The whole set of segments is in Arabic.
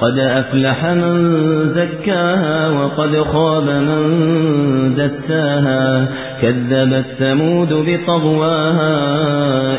قد أفلح من زكاها وقد خاب من دساها. كذبت ثمود بطغواها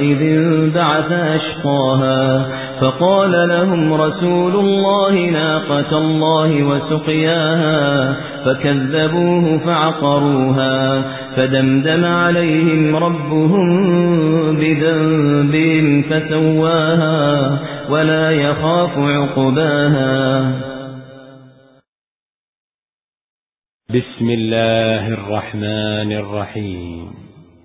إذ انبعث أشقاها. فقال لهم رسول الله ناقة الله وسقياها. فكذبوه فعقروها. فدمدم عليهم ربهم بذنبهم فسواها ولا يخاف عقباها. بسم الله الرحمن الرحيم.